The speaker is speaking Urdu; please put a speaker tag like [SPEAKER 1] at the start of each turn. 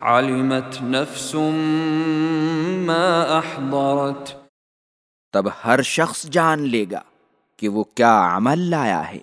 [SPEAKER 1] علمت نفس ما احضرت۔
[SPEAKER 2] تب ہر شخص جان لے گا کہ وہ کیا عمل لایا ہے۔